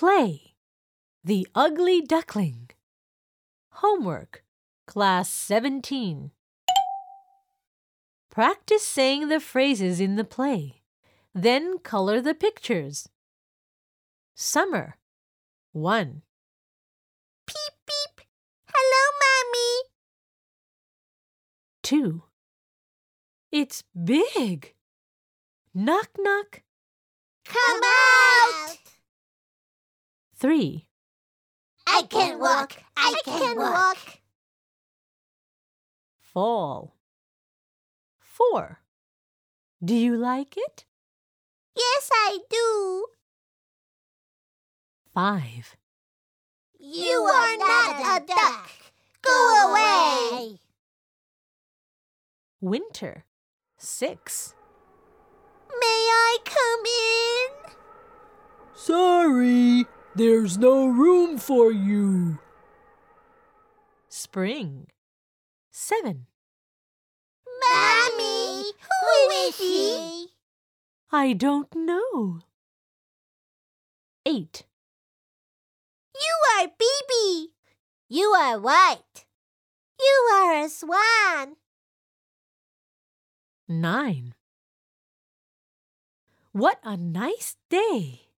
Play The Ugly Duckling. Homework, Class 17. Practice saying the phrases in the play. Then color the pictures. Summer 1. Peep, peep. Hello, Mommy. 2. It's big. Knock, knock. Come out. 3. I can walk. I can walk. Fall 4. Do you like it? Yes, I do. 5. You are not a duck. Go away. Winter 6. May I come in? Sorry, there's no room for you. Spring 7. Mommy, who is he? I don't know. 8. You are BB. You are white. You are a swan. 9. What a nice day!